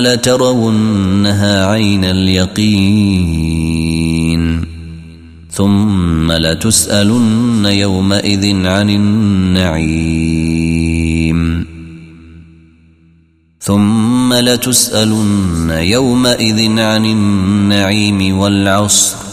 لترونها عين اليقين ثم لتسألن يومئذ عن النعيم ثم لتسألن يومئذ عن النعيم والعصر